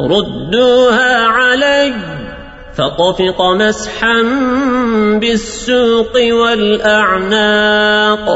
ردوها علي فطفق مسحا بالسوق والأعناق